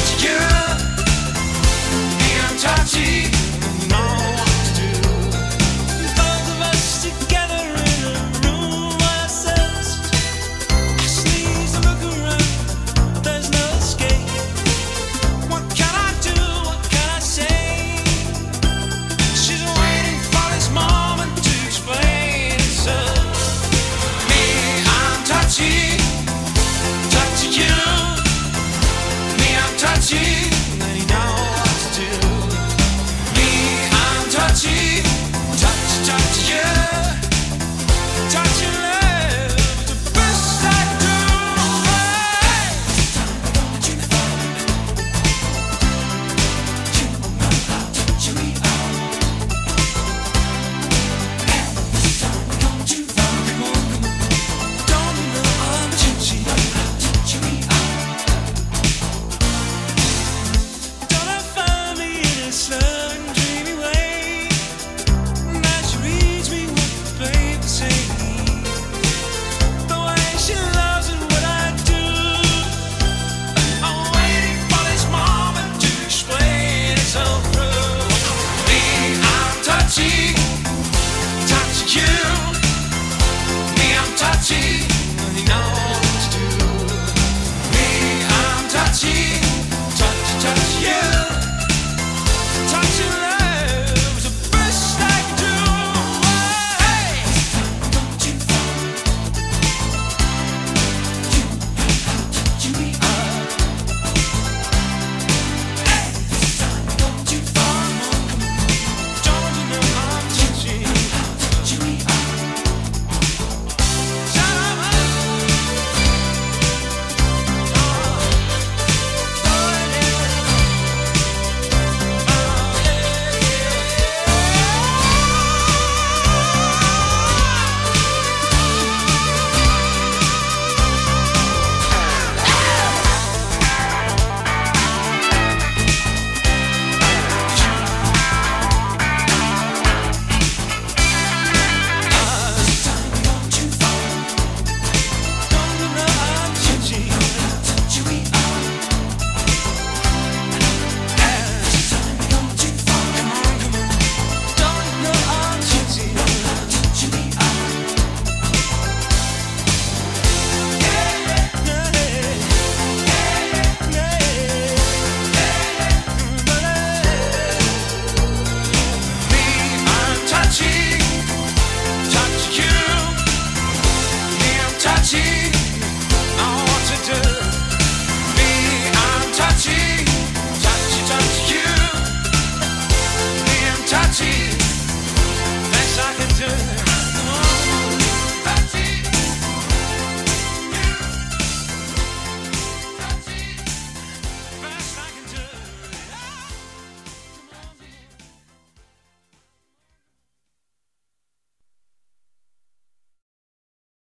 you. you